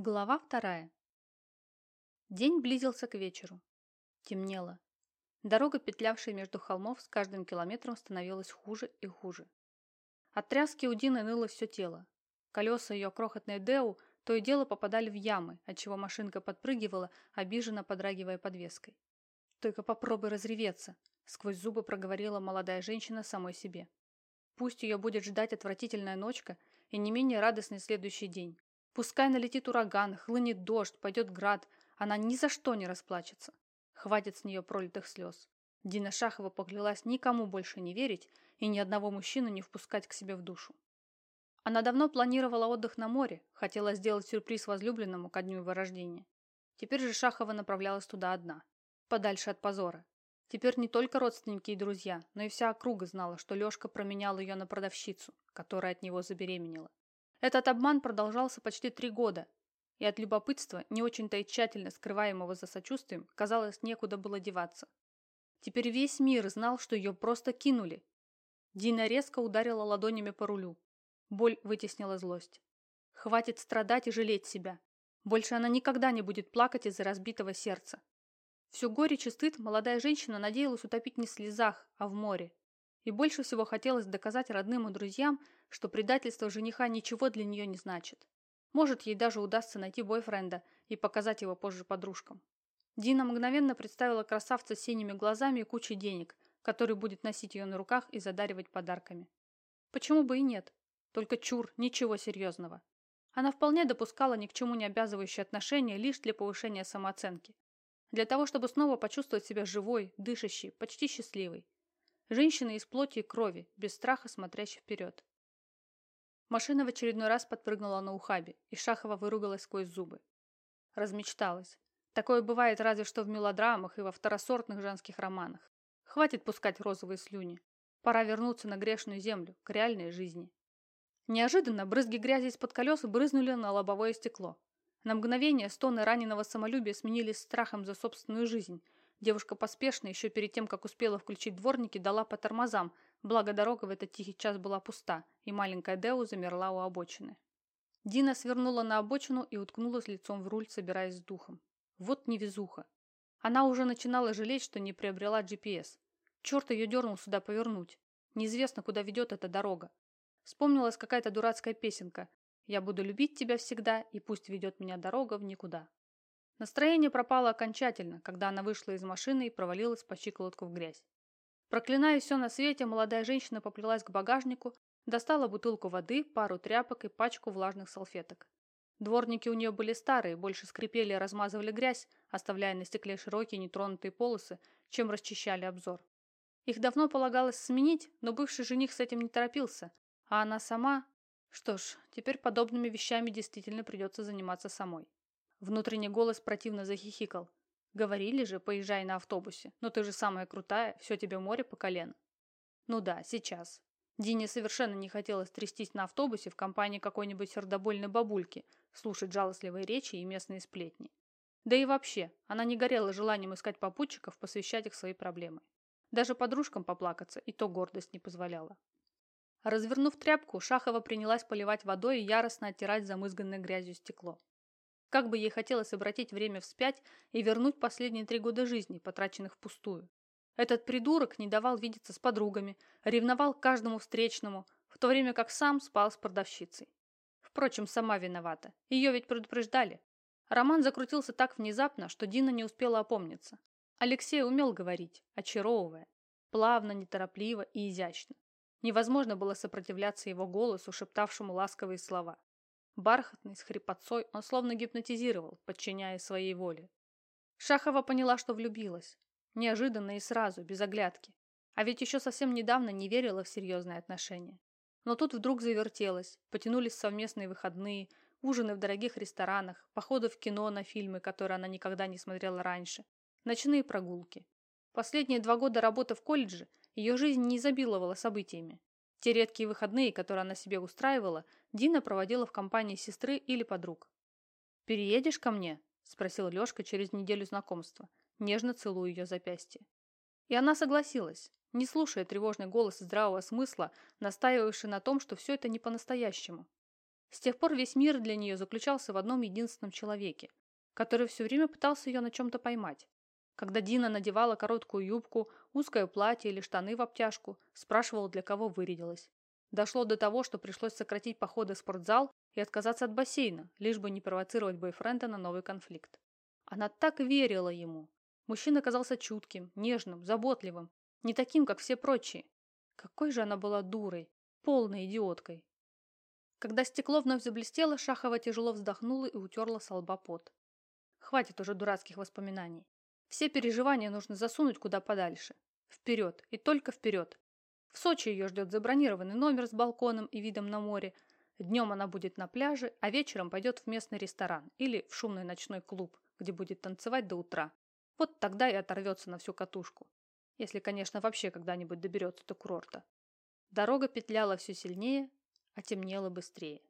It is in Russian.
Глава вторая. День близился к вечеру. Темнело. Дорога, петлявшая между холмов, с каждым километром становилась хуже и хуже. От тряски у Дины ныло все тело. Колеса ее крохотной Деу то и дело попадали в ямы, отчего машинка подпрыгивала, обиженно подрагивая подвеской. «Только попробуй разреветься», — сквозь зубы проговорила молодая женщина самой себе. «Пусть ее будет ждать отвратительная ночка и не менее радостный следующий день. Пускай налетит ураган, хлынет дождь, пойдет град, она ни за что не расплачется. Хватит с нее пролитых слез. Дина Шахова поклялась никому больше не верить и ни одного мужчину не впускать к себе в душу. Она давно планировала отдых на море, хотела сделать сюрприз возлюбленному ко дню его рождения. Теперь же Шахова направлялась туда одна, подальше от позора. Теперь не только родственники и друзья, но и вся округа знала, что Лешка променял ее на продавщицу, которая от него забеременела. Этот обман продолжался почти три года, и от любопытства, не очень-то и тщательно скрываемого за сочувствием, казалось, некуда было деваться. Теперь весь мир знал, что ее просто кинули. Дина резко ударила ладонями по рулю. Боль вытеснила злость. Хватит страдать и жалеть себя. Больше она никогда не будет плакать из-за разбитого сердца. Всю горечь и стыд молодая женщина надеялась утопить не в слезах, а в море. И больше всего хотелось доказать родным и друзьям, что предательство жениха ничего для нее не значит. Может, ей даже удастся найти бойфренда и показать его позже подружкам. Дина мгновенно представила красавца с синими глазами и кучей денег, который будет носить ее на руках и задаривать подарками. Почему бы и нет? Только чур, ничего серьезного. Она вполне допускала ни к чему не обязывающие отношения лишь для повышения самооценки. Для того, чтобы снова почувствовать себя живой, дышащей, почти счастливой. Женщина из плоти и крови, без страха смотрящей вперед. Машина в очередной раз подпрыгнула на ухабе, и Шахова выругалась сквозь зубы. Размечталась. Такое бывает разве что в мелодрамах и во второсортных женских романах. Хватит пускать розовые слюни. Пора вернуться на грешную землю, к реальной жизни. Неожиданно брызги грязи из-под колес брызнули на лобовое стекло. На мгновение стоны раненого самолюбия сменились страхом за собственную жизнь. Девушка поспешно, еще перед тем, как успела включить дворники, дала по тормозам, Благо дорога в этот тихий час была пуста, и маленькая Деу замерла у обочины. Дина свернула на обочину и уткнулась лицом в руль, собираясь с духом. Вот невезуха. Она уже начинала жалеть, что не приобрела GPS. Черт ее дернул сюда повернуть. Неизвестно, куда ведет эта дорога. Вспомнилась какая-то дурацкая песенка «Я буду любить тебя всегда, и пусть ведет меня дорога в никуда». Настроение пропало окончательно, когда она вышла из машины и провалилась по щиколотку в грязь. Проклиная все на свете, молодая женщина поплелась к багажнику, достала бутылку воды, пару тряпок и пачку влажных салфеток. Дворники у нее были старые, больше скрипели и размазывали грязь, оставляя на стекле широкие нетронутые полосы, чем расчищали обзор. Их давно полагалось сменить, но бывший жених с этим не торопился, а она сама... Что ж, теперь подобными вещами действительно придется заниматься самой. Внутренний голос противно захихикал. Говорили же, поезжай на автобусе. Но ты же самая крутая, все тебе море по колено. Ну да, сейчас. Дине совершенно не хотелось трястись на автобусе в компании какой-нибудь сердобольной бабульки, слушать жалостливые речи и местные сплетни. Да и вообще, она не горела желанием искать попутчиков, посвящать их свои проблемы. Даже подружкам поплакаться и то гордость не позволяла. Развернув тряпку, Шахова принялась поливать водой и яростно оттирать замызганное грязью стекло. Как бы ей хотелось обратить время вспять и вернуть последние три года жизни, потраченных впустую. Этот придурок не давал видеться с подругами, ревновал каждому встречному, в то время как сам спал с продавщицей. Впрочем, сама виновата. Ее ведь предупреждали. Роман закрутился так внезапно, что Дина не успела опомниться. Алексей умел говорить, очаровывая. Плавно, неторопливо и изящно. Невозможно было сопротивляться его голосу, шептавшему ласковые слова. Бархатный, с хрипотцой, он словно гипнотизировал, подчиняя своей воле. Шахова поняла, что влюбилась. Неожиданно и сразу, без оглядки. А ведь еще совсем недавно не верила в серьезные отношения. Но тут вдруг завертелось, потянулись совместные выходные, ужины в дорогих ресторанах, походы в кино на фильмы, которые она никогда не смотрела раньше, ночные прогулки. Последние два года работы в колледже ее жизнь не изобиловала событиями. Те редкие выходные, которые она себе устраивала, Дина проводила в компании сестры или подруг. «Переедешь ко мне?» – спросил Лешка через неделю знакомства, нежно целуя ее запястье. И она согласилась, не слушая тревожный голос здравого смысла, настаивавший на том, что все это не по-настоящему. С тех пор весь мир для нее заключался в одном единственном человеке, который все время пытался ее на чем-то поймать. Когда Дина надевала короткую юбку, узкое платье или штаны в обтяжку, спрашивал, для кого вырядилась. Дошло до того, что пришлось сократить походы в спортзал и отказаться от бассейна, лишь бы не провоцировать бойфренда на новый конфликт. Она так верила ему. Мужчина казался чутким, нежным, заботливым, не таким, как все прочие. Какой же она была дурой, полной идиоткой. Когда стекло вновь заблестело, Шахова тяжело вздохнула и утерла с лба пот. Хватит уже дурацких воспоминаний. Все переживания нужно засунуть куда подальше. Вперед и только вперед. В Сочи ее ждет забронированный номер с балконом и видом на море. Днем она будет на пляже, а вечером пойдет в местный ресторан или в шумный ночной клуб, где будет танцевать до утра. Вот тогда и оторвется на всю катушку. Если, конечно, вообще когда-нибудь доберется до курорта. Дорога петляла все сильнее, а темнело быстрее.